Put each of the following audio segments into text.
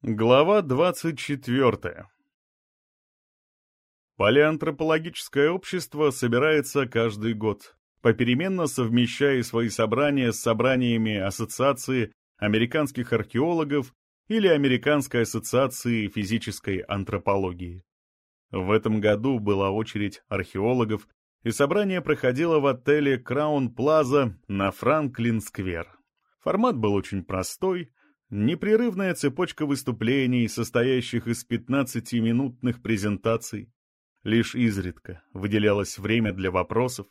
Глава 24. Палеантропологическое общество собирается каждый год, попеременно совмещая свои собрания с собраниями Ассоциации американских археологов или Американской ассоциации физической антропологии. В этом году была очередь археологов, и собрание проходило в отеле Краун Плаза на Франклин-сквер. Формат был очень простой — Непрерывная цепочка выступлений, состоящих из 15-минутных презентаций. Лишь изредка выделялось время для вопросов.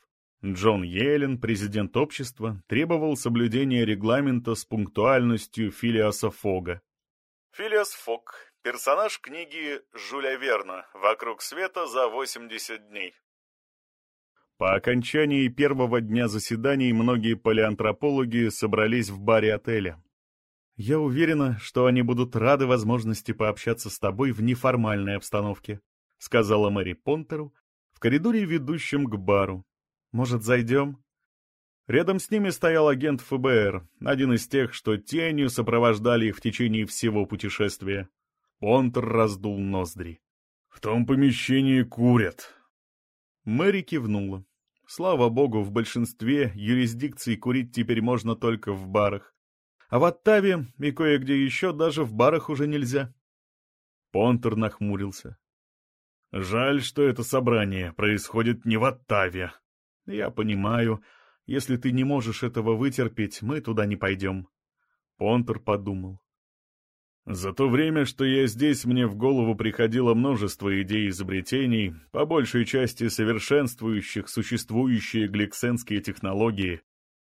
Джон Йеллен, президент общества, требовал соблюдения регламента с пунктуальностью Филиаса Фога. Филиас Фог – персонаж книги Жюля Верна «Вокруг света за 80 дней». По окончании первого дня заседаний многие палеантропологи собрались в баре отеля. «Я уверена, что они будут рады возможности пообщаться с тобой в неформальной обстановке», — сказала Мэри Понтеру в коридоре, ведущем к бару. «Может, зайдем?» Рядом с ними стоял агент ФБР, один из тех, что тенью сопровождали их в течение всего путешествия. Понтер раздул ноздри. «В том помещении курят». Мэри кивнула. Слава богу, в большинстве юрисдикций курить теперь можно только в барах. А в Оттаве и кое-где еще даже в барах уже нельзя. Понтер нахмурился. «Жаль, что это собрание происходит не в Оттаве. Я понимаю, если ты не можешь этого вытерпеть, мы туда не пойдем». Понтер подумал. За то время, что я здесь, мне в голову приходило множество идей и изобретений, по большей части совершенствующих существующие гликсенские технологии,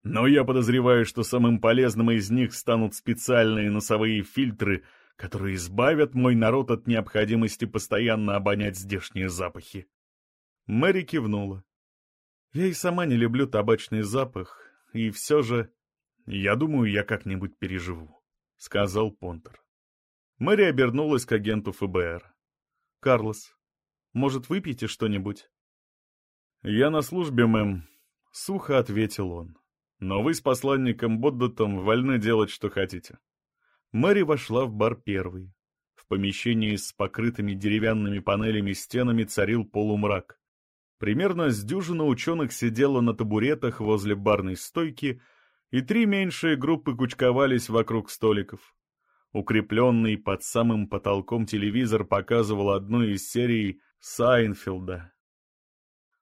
но я подозреваю, что самым полезным из них станут специальные носовые фильтры, которые избавят мой народ от необходимости постоянно обонять здешние запахи. Мэри кивнула. Я и сама не люблю табачный запах, и все же... Я думаю, я как-нибудь переживу, — сказал Понтер. Мэри обернулась к агенту ФБР. «Карлос, может, выпьете что-нибудь?» «Я на службе, мэм», — сухо ответил он. Но вы с посланником Боддотом вольны делать, что хотите. Мэри вошла в бар первой. В помещении с покрытыми деревянными панелями стенами царил полумрак. Примерно с дюжину ученых сидела на табуретах возле барной стойки, и три меньшие группы кучковались вокруг столиков. Укрепленный под самым потолком телевизор показывал одну из серий Сайнфилда.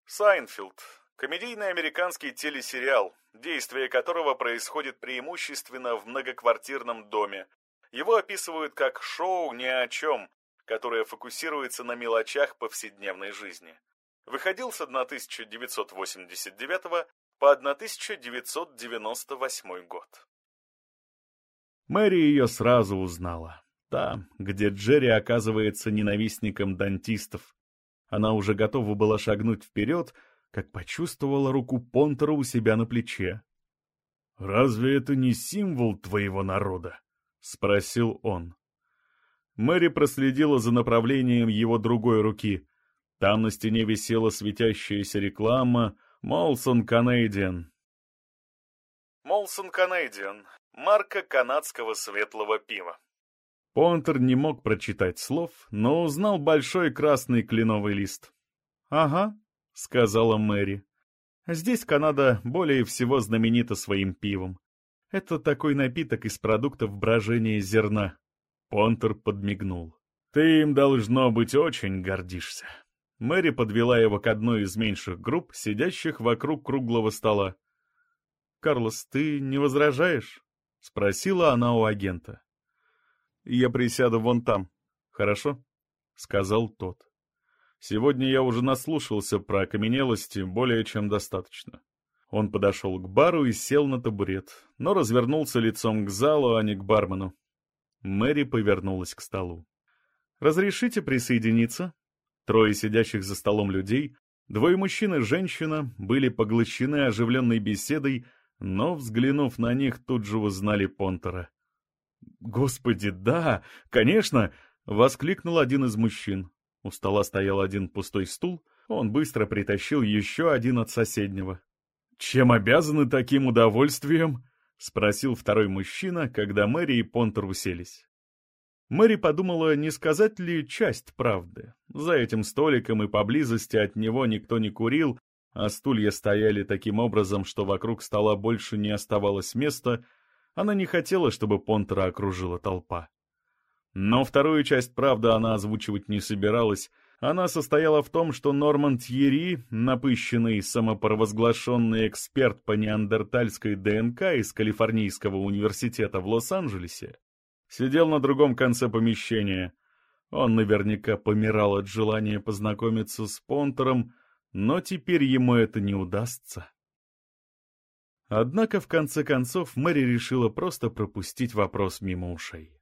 Сайнфилд Комедийный американский телесериал, действие которого происходит преимущественно в многоквартирном доме. Его описывают как шоу ни о чем, которое фокусируется на мелочах повседневной жизни. Выходил с 1989 по 1998 год. Мэри ее сразу узнала. Там, где Джерри оказывается ненавистником дантистов. Она уже готова была шагнуть вперед, как почувствовала руку Понтера у себя на плече. «Разве это не символ твоего народа?» — спросил он. Мэри проследила за направлением его другой руки. Там на стене висела светящаяся реклама «Молсон Канадиан». «Молсон Канадиан» — марка канадского светлого пива. Понтер не мог прочитать слов, но узнал большой красный кленовый лист. «Ага», — сказала Мэри. «Здесь Канада более всего знаменита своим пивом. Это такой напиток из продуктов брожения зерна». Понтер подмигнул. «Ты им, должно быть, очень гордишься». Мэри подвела его к одной из меньших групп, сидящих вокруг круглого стола. «Карлос, ты не возражаешь?» — спросила она у агента. «Я присяду вон там, хорошо?» — сказал тот. Сегодня я уже наслушался про окаменелости более чем достаточно. Он подошел к бару и сел на табурет, но развернулся лицом к залу, а не к бармену. Мэри повернулась к столу. «Разрешите присоединиться?» Трое сидящих за столом людей, двое мужчин и женщина, были поглощены оживленной беседой, но, взглянув на них, тут же узнали Понтера. «Господи, да, конечно!» — воскликнул один из мужчин. У стола стоял один пустой стул, он быстро притащил еще один от соседнего. «Чем обязаны таким удовольствием?» — спросил второй мужчина, когда Мэри и Понтер уселись. Мэри подумала, не сказать ли часть правды. За этим столиком и поблизости от него никто не курил, а стулья стояли таким образом, что вокруг стола больше не оставалось места, она не хотела, чтобы Понтера окружила толпа. Но вторую часть правды она озвучивать не собиралась. Она состояла в том, что Норман Тьерри, напыщенный самопровозглашенный эксперт по неандертальской ДНК из Калифорнийского университета в Лос-Анджелесе, сидел на другом конце помещения. Он наверняка помирал от желания познакомиться с Понтером, но теперь ему это не удастся. Однако, в конце концов, Мэри решила просто пропустить вопрос мимо ушей.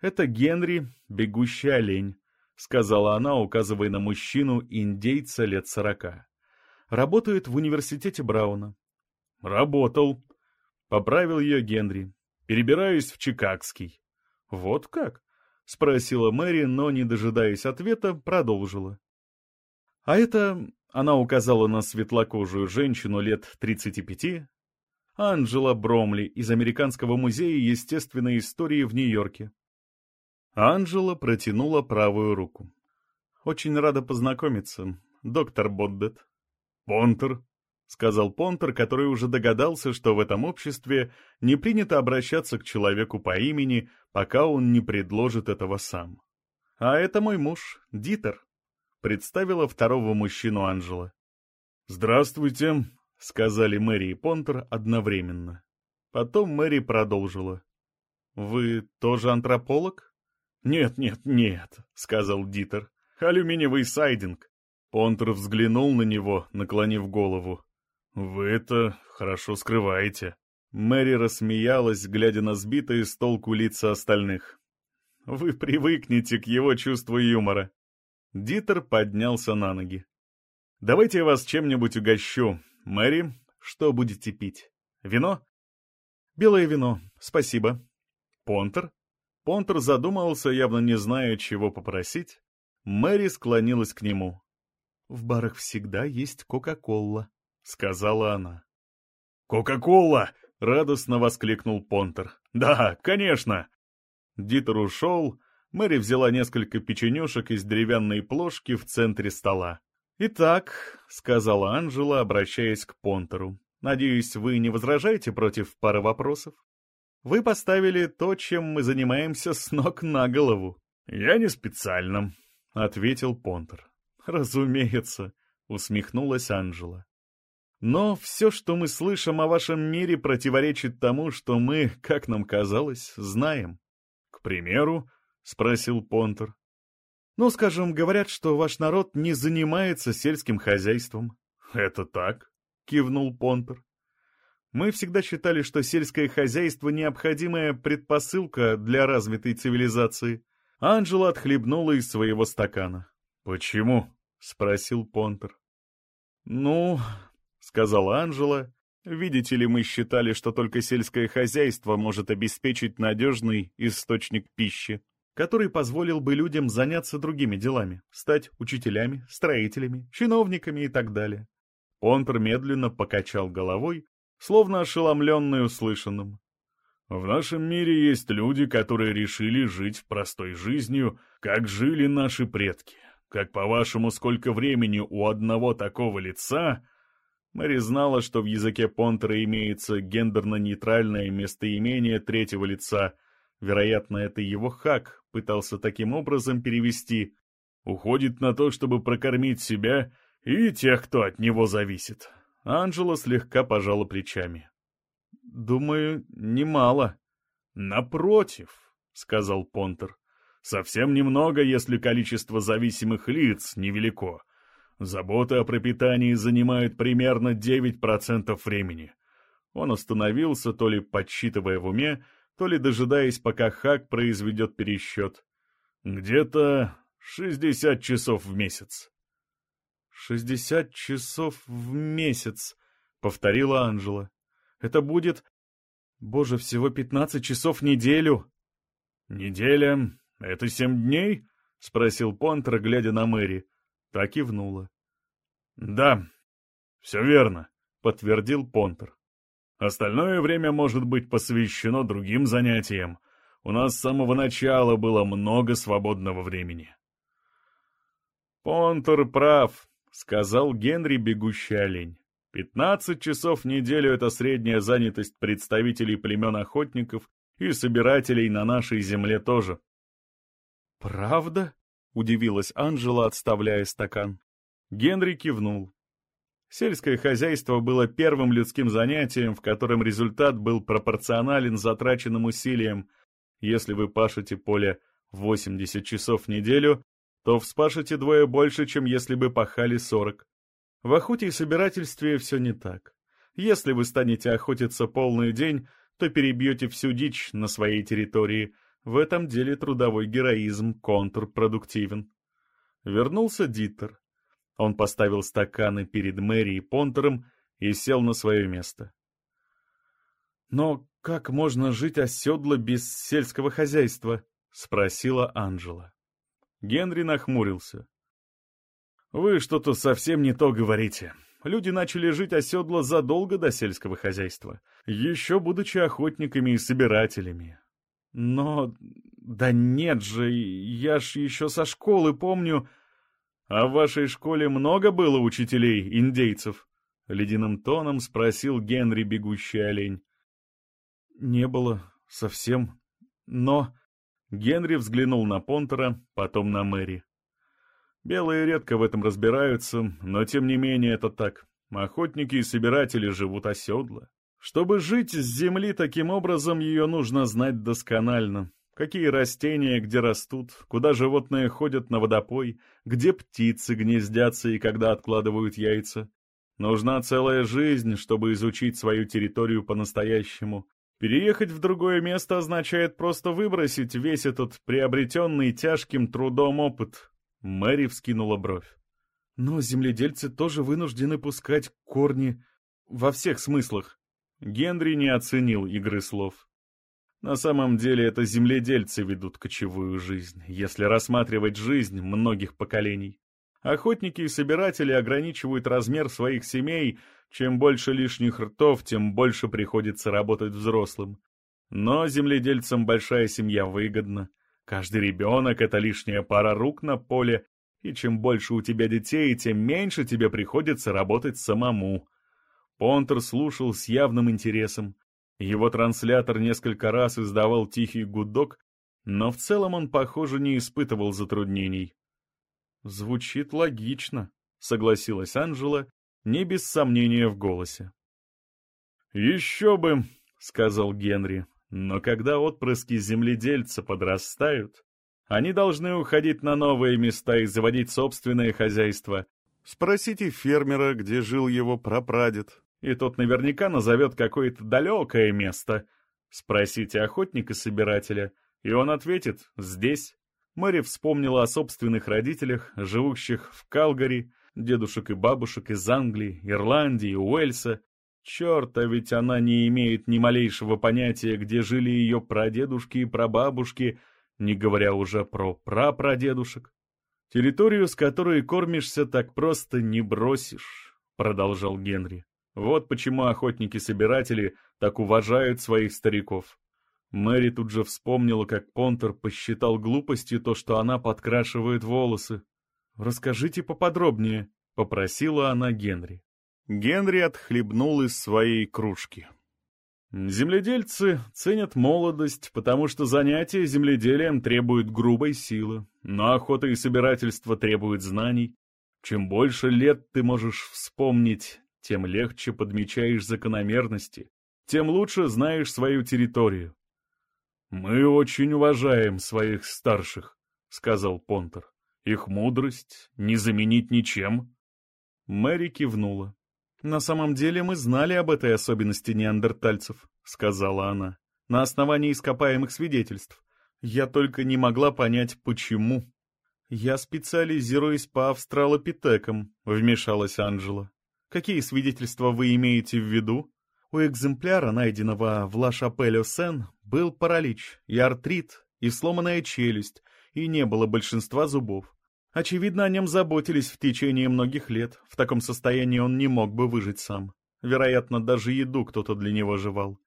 «Это Генри, бегущий олень», — сказала она, указывая на мужчину-индейца лет сорока. «Работает в университете Брауна». «Работал», — поправил ее Генри. Перебираюсь в Чикагский». «Вот как?» — спросила Мэри, но, не дожидаясь ответа, продолжила. «А это...» — она указала на светлокожую женщину лет 35. Анджела Бромли из Американского музея естественной истории в Нью-Йорке. Анджела протянула правую руку. «Очень рада познакомиться, доктор Боддет». «Понтер», — сказал Понтер, который уже догадался, что в этом обществе не принято обращаться к человеку по имени, пока он не предложит этого сам. «А это мой муж, Дитер», — представила второго мужчину Анжела. «Здравствуйте», — сказали Мэри и Понтер одновременно. Потом Мэри продолжила. «Вы тоже антрополог?» «Нет, нет, нет», — сказал Дитер. «Алюминиевый сайдинг». Понтер взглянул на него, наклонив голову. «Вы это хорошо скрываете». Мэри рассмеялась, глядя на сбитые с толку лица остальных. «Вы привыкнете к его чувству юмора». Дитер поднялся на ноги. «Давайте я вас чем-нибудь угощу. Мэри, что будете пить? Вино?» «Белое вино, спасибо». «Понтер?» Понтер задумался, явно не зная, чего попросить. Мэри склонилась к нему. «В барах всегда есть Кока-Кола», — сказала она. «Кока-кола!» — радостно воскликнул Понтер. «Да, конечно!» Дитер ушел, Мэри взяла несколько печенюшек из деревянной плошки в центре стола. «Итак», — сказала Анжела, обращаясь к Понтеру, — «надеюсь, вы не возражаете против пары вопросов? Вы поставили то, чем мы занимаемся, с ног на голову». «Я не специально», — ответил Понтер. «Разумеется», — усмехнулась Анжела. Но все, что мы слышим о вашем мире, противоречит тому, что мы, как нам казалось, знаем. — К примеру? — спросил Понтер. — Ну, скажем, говорят, что ваш народ не занимается сельским хозяйством. — Это так? — кивнул Понтер. Мы всегда считали, что сельское хозяйство — необходимая предпосылка для развитой цивилизации. Анжела отхлебнула из своего стакана. «Почему?» — спросил Понтер. «Ну, — сказала Анжела. «Видите ли, мы считали, что только сельское хозяйство может обеспечить надежный источник пищи, который позволил бы людям заняться другими делами, стать учителями, строителями, чиновниками и так далее». Понтер медленно покачал головой, словно ошеломленный услышанным. «В нашем мире есть люди, которые решили жить простой жизнью, как жили наши предки. Как, по-вашему, сколько времени у одного такого лица Мэри знала, что в языке Понтера имеется гендерно-нейтральное местоимение третьего лица. Вероятно, это его хак пытался таким образом перевести. Уходит на то, чтобы прокормить себя и тех, кто от него зависит. Анжела слегка пожала плечами. «Думаю, немало». «Напротив», — сказал Понтер. «Совсем немного, если количество зависимых лиц невелико. Забота о пропитании занимает примерно 9% времени. Он остановился, то ли подсчитывая в уме, то ли дожидаясь, пока Хак произведет пересчет. Где-то 60 часов в месяц. «Шестьдесят часов в месяц», — повторила Анжела. «Это будет, боже, всего пятнадцать часов в неделю». «Неделя — это семь дней?» — спросил Понтер, глядя на Мэри. Так кивнула. «Да, все верно», — подтвердил Понтер. «Остальное время может быть посвящено другим занятиям. У нас с самого начала было много свободного времени. «Понтер прав», — сказал Генри бегущий олень. «Пятнадцать часов в неделю — это средняя занятость представителей племен охотников и собирателей на нашей земле тоже». «Правда?» — удивилась Анжела, отставляя стакан. Генри кивнул. Сельское хозяйство было первым людским занятием, в котором результат был пропорционален затраченным усилиям. Если вы пашете поле 80 часов в неделю, то вспашете двое больше, чем если бы пахали 40. В охоте и собирательстве все не так. Если вы станете охотиться полный день, то перебьете всю дичь на своей территории. В этом деле трудовой героизм контрпродуктивен. Вернулся Диттер. Он поставил стаканы перед Мэри и Понтером и сел на свое место. «Но как можно жить оседло без сельского хозяйства?» — спросила Анжела. Генри нахмурился. «Вы что-то совсем не то говорите. Люди начали жить оседло задолго до сельского хозяйства, еще будучи охотниками и собирателями. Но... да нет же, я ж еще со школы помню...» «А в вашей школе много было учителей, индейцев?» — ледяным тоном спросил Генри бегущий олень. «Не было совсем, но...» Генри взглянул на Понтера, потом на Мэри. «Белые редко в этом разбираются, но тем не менее это так. Охотники и собиратели живут оседло. Чтобы жить с земли таким образом, ее нужно знать досконально. Какие растения где растут, куда животные ходят на водопой, где птицы гнездятся и когда откладывают яйца. Нужна целая жизнь, чтобы изучить свою территорию по-настоящему. Переехать в другое место означает просто выбросить весь этот приобретенный тяжким трудом опыт. Мэри вскинула бровь. Но земледельцы тоже вынуждены пускать корни во всех смыслах. Генри не оценил игры слов. На самом деле это земледельцы ведут кочевую жизнь, если рассматривать жизнь многих поколений. Охотники и собиратели ограничивают размер своих семей, чем больше лишних ртов, тем больше приходится работать взрослым. Но земледельцам большая семья выгодна. Каждый ребенок — это лишняя пара рук на поле, и чем больше у тебя детей, тем меньше тебе приходится работать самому. Понтер слушал с явным интересом. Его транслятор несколько раз издавал тихий гудок, но в целом он, похоже, не испытывал затруднений. «Звучит логично», — согласилась Анжела, не без сомнения в голосе. «Еще бы», — сказал Генри, — «но когда отпрыски земледельца подрастают, они должны уходить на новые места и заводить собственное хозяйство. Спросите фермера, где жил его прапрадед, и тот наверняка назовет какое-то далекое место. Спросите охотника-собирателя, и он ответит «здесь». Мэри вспомнила о собственных родителях, живущих в Калгари, дедушек и бабушек из Англии, Ирландии, Уэльса. Черт, а ведь она не имеет ни малейшего понятия, где жили ее прадедушки и прабабушки, не говоря уже про прапрадедушек. «Территорию, с которой кормишься, так просто не бросишь», — продолжал Генри. Вот почему охотники-собиратели так уважают своих стариков. Мэри тут же вспомнила, как Понтер посчитал глупостью то, что она подкрашивает волосы. «Расскажите поподробнее», — попросила она Генри. Генри отхлебнул из своей кружки. Земледельцы ценят молодость, потому что занятия земледелием требуют грубой силы, но охота и собирательство требуют знаний. Чем больше лет ты можешь вспомнить, тем легче подмечаешь закономерности, тем лучше знаешь свою территорию. «Мы очень уважаем своих старших», — сказал Понтер. «Их мудрость не заменить ничем». Мэри кивнула. «На самом деле мы знали об этой особенности неандертальцев», — сказала она, «на основании ископаемых свидетельств. Я только не могла понять, почему». «Я специализируюсь по австралопитекам», — вмешалась Анжела. Какие свидетельства вы имеете в виду? У экземпляра, найденного в Ла-Шапель-Сен, был паралич, и артрит, и сломанная челюсть, и не было большинства зубов. Очевидно, о нем заботились в течение многих лет. В таком состоянии он не мог бы выжить сам. Вероятно, даже еду кто-то для него жевал.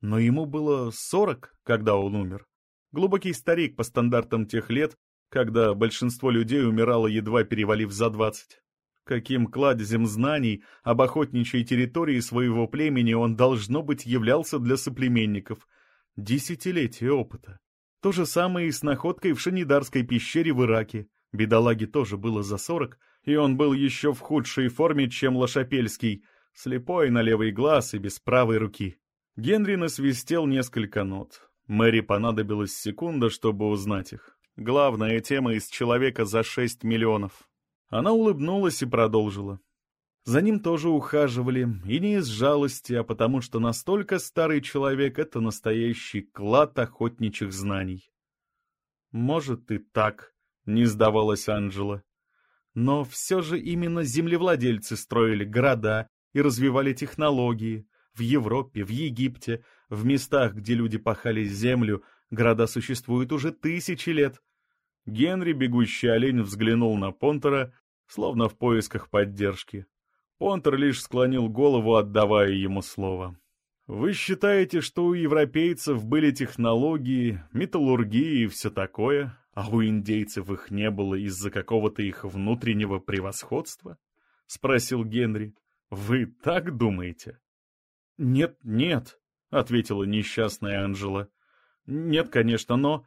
Но ему было сорок, когда он умер. Глубокий старик по стандартам тех лет, когда большинство людей умирало, едва перевалив за двадцать. Каким кладезем знаний об охотничьей территории своего племени он, должно быть, являлся для соплеменников. Десятилетия опыта. То же самое и с находкой в Шанидарской пещере в Ираке. Бедолаге тоже было за сорок, и он был еще в худшей форме, чем Лошапельский, слепой на левый глаз и без правой руки. Генри насвистел несколько нот. Мэри понадобилась секунда, чтобы узнать их. Главная тема из «Человека за шесть миллионов». Она улыбнулась и продолжила. За ним тоже ухаживали, и не из жалости, а потому что настолько старый человек — это настоящий клад охотничьих знаний. «Может, и так», — не сдавалась Анжела. Но все же именно землевладельцы строили города и развивали технологии, в Европе, в Египте, в местах, где люди пахали землю, города существуют уже тысячи лет. Генри, бегущий олень, взглянул на Понтера, словно в поисках поддержки. Понтер лишь склонил голову, отдавая ему слово. «Вы считаете, что у европейцев были технологии, металлургии и все такое, а у индейцев их не было из-за какого-то их внутреннего превосходства?» — спросил Генри. «Вы так думаете?» «Нет, нет», — ответила несчастная Анжела. «Нет, конечно, но...»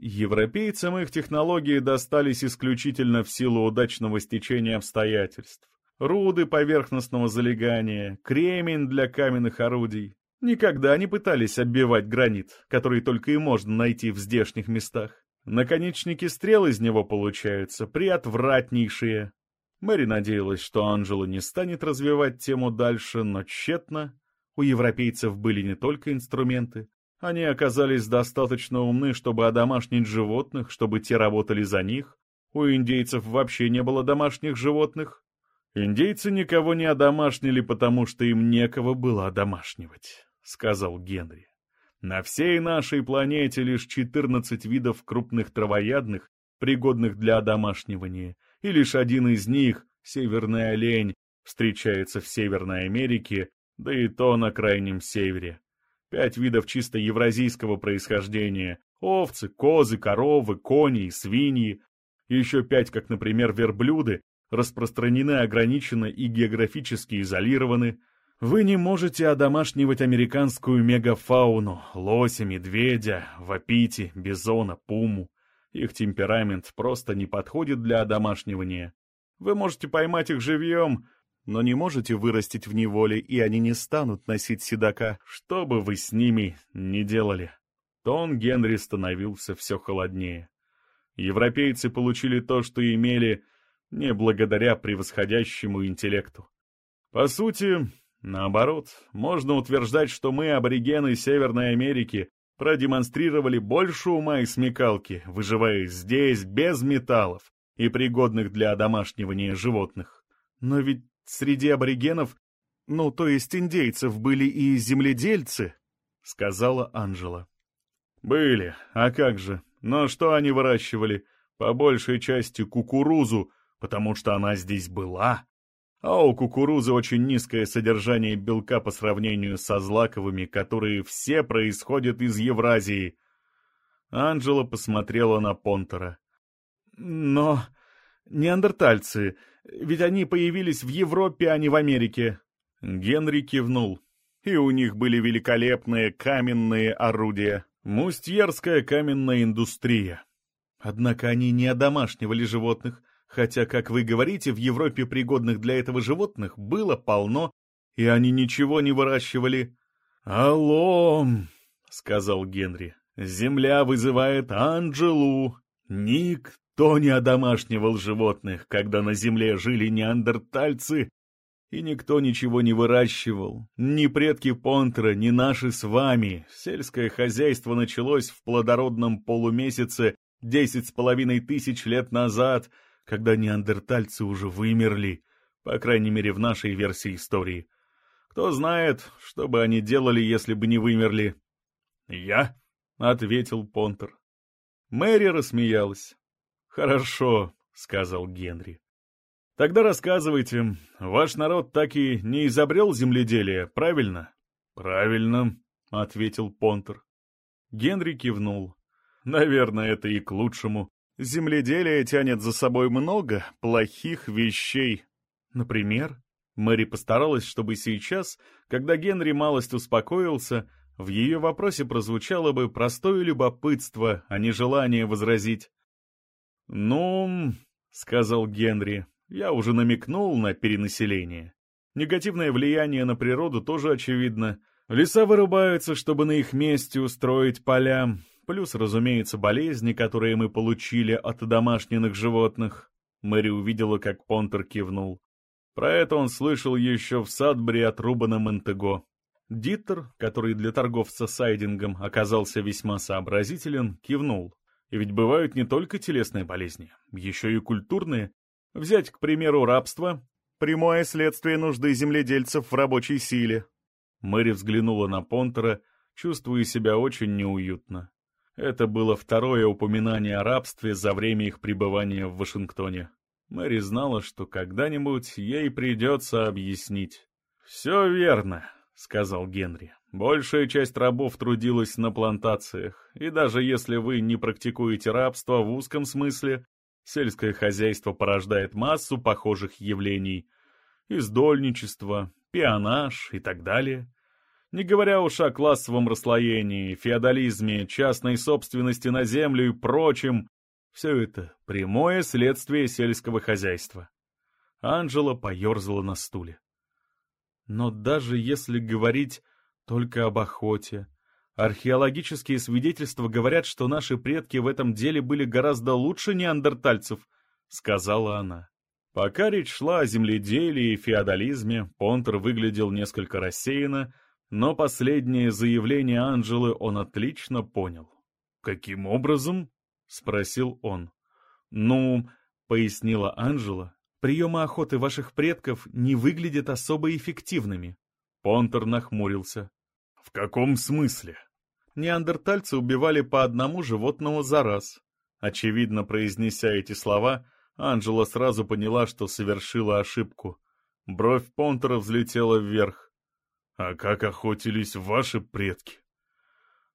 Европейцам их технологии достались исключительно в силу удачного стечения обстоятельств. Руды поверхностного залегания, кремень для каменных орудий. Никогда не пытались оббивать гранит, который только и можно найти в здешних местах. Наконечники стрел из него получаются приотвратнейшие. Мэри надеялась, что Анжела не станет развивать тему дальше, но тщетно. У европейцев были не только инструменты. Они оказались достаточно умны, чтобы одомашнить животных, чтобы те работали за них. У индейцев вообще не было домашних животных. Индейцы никого не одомашнили, потому что им некого было одомашнивать, — сказал Генри. На всей нашей планете лишь 14 видов крупных травоядных, пригодных для одомашнивания, и лишь один из них, северный олень, встречается в Северной Америке да и то на крайнем севере. Пять видов чисто евразийского происхождения — овцы, козы, коровы, кони и свиньи. Еще пять, как, например, верблюды, распространены ограниченно и географически изолированы. Вы не можете одомашнивать американскую мегафауну — лося, медведя, вапити, бизона, пуму. Их темперамент просто не подходит для одомашнивания. Вы можете поймать их живьем, но не можете вырастить в неволе, и они не станут носить седока, что бы вы с ними ни делали. Тон Генри становился все холоднее. Европейцы получили то, что имели, не благодаря превосходящему интеллекту. По сути, наоборот, можно утверждать, что мы, аборигены Северной Америки, продемонстрировали больше ума и смекалки, выживая здесь без металлов и пригодных для одомашнивания животных. Но ведь Среди аборигенов, ну, то есть индейцев, были и земледельцы, — сказала Анжела. Были, а как же. Но что они выращивали? По большей части кукурузу, потому что она здесь была. А у кукурузы очень низкое содержание белка по сравнению со злаковыми, которые все происходят из Евразии. Анжела посмотрела на Понтера. Но неандертальцы, ведь они появились в Европе, а не в Америке. Генри кивнул. И у них были великолепные каменные орудия. Мустьерская каменная индустрия. Однако они не одомашнивали животных, хотя, как вы говорите, в Европе пригодных для этого животных было полно, и они ничего не выращивали. «Алло!» — сказал Генри. «Земля вызывает Анджелу. Ник кто не одомашнивал животных, когда на земле жили неандертальцы, и никто ничего не выращивал? Ни предки Понтера, ни наши с вами. Сельское хозяйство началось в плодородном полумесяце десять с половиной тысяч лет назад, когда неандертальцы уже вымерли, по крайней мере в нашей версии истории. Кто знает, что бы они делали, если бы не вымерли? «Я?» — ответил Понтер. Мэри рассмеялась. «Хорошо», — сказал Генри. «Тогда рассказывайте. Ваш народ так и не изобрел земледелие, правильно?» «Правильно», — ответил Понтер. Генри кивнул. Наверное, это и к лучшему. Земледелие тянет за собой много плохих вещей. Например, Мэри постаралась, чтобы сейчас, когда Генри малость успокоился, в ее вопросе прозвучало бы простое любопытство, а не желание возразить. «Ну, — сказал Генри, — я уже намекнул на перенаселение. Негативное влияние на природу тоже очевидно. Леса вырубаются, чтобы на их месте устроить поля, плюс, разумеется, болезни, которые мы получили от домашних животных. Мэри увидела, как Понтер кивнул. Про это он слышал еще в Садбре от Рубана Монтего. Диттер, который для торговца сайдингом оказался весьма сообразителен, кивнул. И ведь бывают не только телесные болезни, еще и культурные. Взять, к примеру, рабство. Прямое следствие нужды земледельцев в рабочей силе. Мэри взглянула на Понтера, чувствуя себя очень неуютно. Это было второе упоминание о рабстве за время их пребывания в Вашингтоне. Мэри знала, что когда-нибудь ей придется объяснить. «Все верно», — сказал Генри. Большая часть рабов трудилась на плантациях, и даже если вы не практикуете рабство в узком смысле, сельское хозяйство порождает массу похожих явлений. Издольничество, пионаж и так далее. Не говоря уж о классовом расслоении, феодализме, частной собственности на землю и прочем, все это прямое следствие сельского хозяйства. Анжела поерзала на стуле. Но даже если говорить только об охоте. Археологические свидетельства говорят, что наши предки в этом деле были гораздо лучше неандертальцев, — сказала она. Пока речь шла о земледелии и феодализме, Понтер выглядел несколько рассеянно, но последнее заявление Анжелы он отлично понял. «Каким образом?» — спросил он. «Ну, — пояснила Анжела, — приемы охоты ваших предков не выглядят особо эффективными». Понтер нахмурился. «В каком смысле?» Неандертальцы убивали по одному животному за раз. Очевидно, произнеся эти слова, Анжела сразу поняла, что совершила ошибку. Бровь Понтера взлетела вверх. «А как охотились ваши предки?»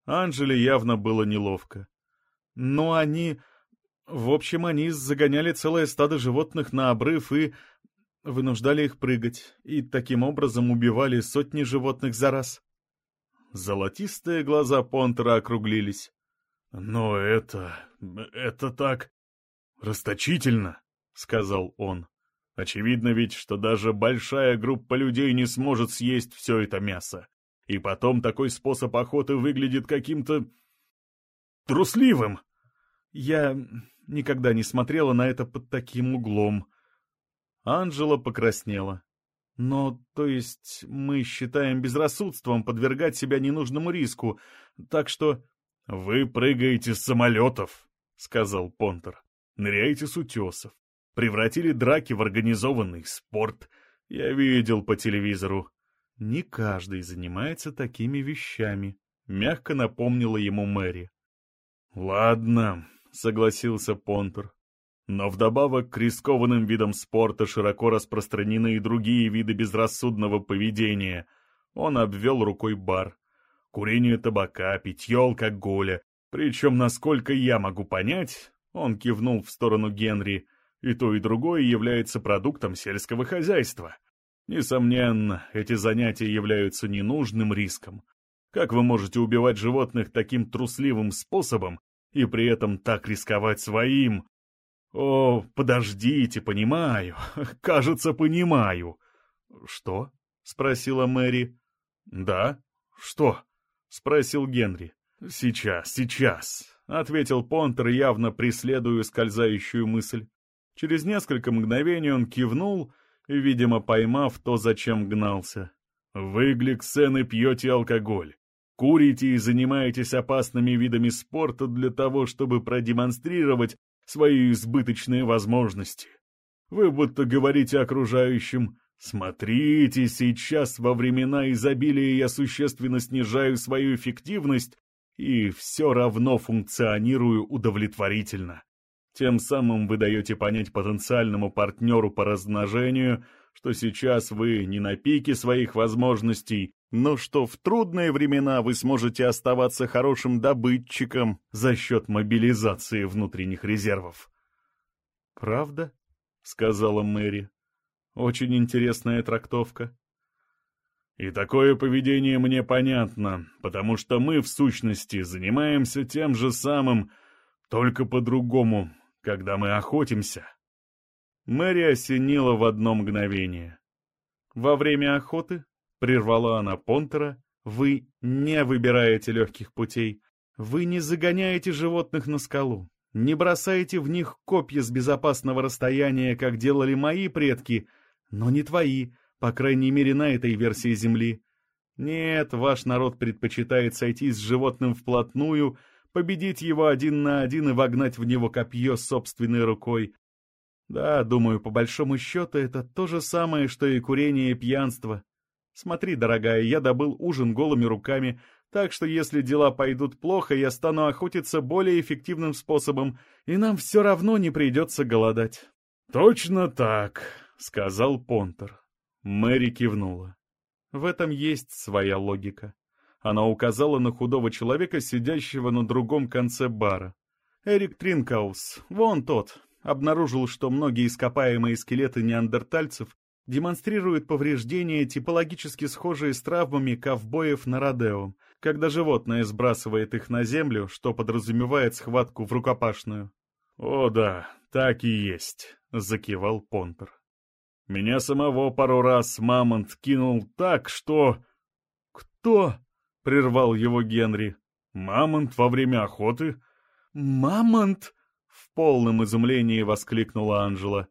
Анжеле явно было неловко. «Но они... В общем, они загоняли целое стадо животных на обрыв и вынуждали их прыгать, и таким образом убивали сотни животных за раз. Золотистые глаза Понтера округлились. «Но это... это так... расточительно», — сказал он. «Очевидно ведь, что даже большая группа людей не сможет съесть все это мясо. И потом такой способ охоты выглядит каким-то... трусливым». Я никогда не смотрела на это под таким углом. Анжела покраснела. Но, то есть, мы считаем безрассудством подвергать себя ненужному риску, так что... — Вы прыгаете с самолетов, — сказал Понтер. — Ныряете с утесов. Превратили драки в организованный спорт. Я видел по телевизору. Не каждый занимается такими вещами, — мягко напомнила ему Мэри. — Ладно, — согласился Понтер. Но вдобавок к рискованным видам спорта широко распространены и другие виды безрассудного поведения. Он обвел рукой бар. Курение табака, питье алкоголя. Причем, насколько я могу понять, он кивнул в сторону Генри, и то и другое является продуктом сельского хозяйства. Несомненно, эти занятия являются ненужным риском. Как вы можете убивать животных таким трусливым способом и при этом так рисковать своим, «О, подождите, понимаю. Кажется, понимаю». «Что?» — спросила Мэри. «Да? Что?» — спросил Генри. «Сейчас, сейчас», — ответил Понтер, явно преследуя скользающую мысль. Через несколько мгновений он кивнул, видимо, поймав то, зачем гнался. «Вы, Гликсены, пьете алкоголь. Курите и занимаетесь опасными видами спорта для того, чтобы продемонстрировать, свои избыточные возможности. Вы будто говорите окружающим «Смотрите, сейчас во времена изобилия я существенно снижаю свою эффективность и все равно функционирую удовлетворительно». Тем самым вы даете понять потенциальному партнеру по размножению, что сейчас вы не на пике своих возможностей, но что в трудные времена вы сможете оставаться хорошим добытчиком за счет мобилизации внутренних резервов. «Правда?» — сказала Мэри. «Очень интересная трактовка». «И такое поведение мне понятно, потому что мы, в сущности, занимаемся тем же самым, только по-другому, когда мы охотимся». Мэри осенила в одно мгновение. «Во время охоты Прервала она Понтера. «Вы не выбираете легких путей. Вы не загоняете животных на скалу. Не бросаете в них копья с безопасного расстояния, как делали мои предки, но не твои, по крайней мере, на этой версии Земли. Нет, ваш народ предпочитает сойти с животным вплотную, победить его один на один и вогнать в него копье собственной рукой. Да, думаю, по большому счету, это то же самое, что и курение и пьянство. Смотри, дорогая, я добыл ужин голыми руками, так что если дела пойдут плохо, я стану охотиться более эффективным способом, и нам все равно не придется голодать». «Точно так», — сказал Понтер. Мэри кивнула. В этом есть своя логика. Она указала на худого человека, сидящего на другом конце бара. Эрик Тринкаус, вон тот, обнаружил, что многие ископаемые скелеты неандертальцев демонстрируют повреждения, типологически схожие с травмами ковбоев на Родео, когда животное сбрасывает их на землю, что подразумевает схватку в рукопашную. «О да, так и есть», — закивал Понтер. «Меня самого пару раз мамонт кинул так, что...» «Кто?» — прервал его Генри. «Мамонт во время охоты». «Мамонт!» — в полном изумлении воскликнула Анжела.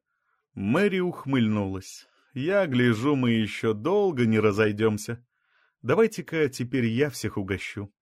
Мэри ухмыльнулась. Я гляжу, мы еще долго не разойдемся. Давайте-ка теперь я всех угощу.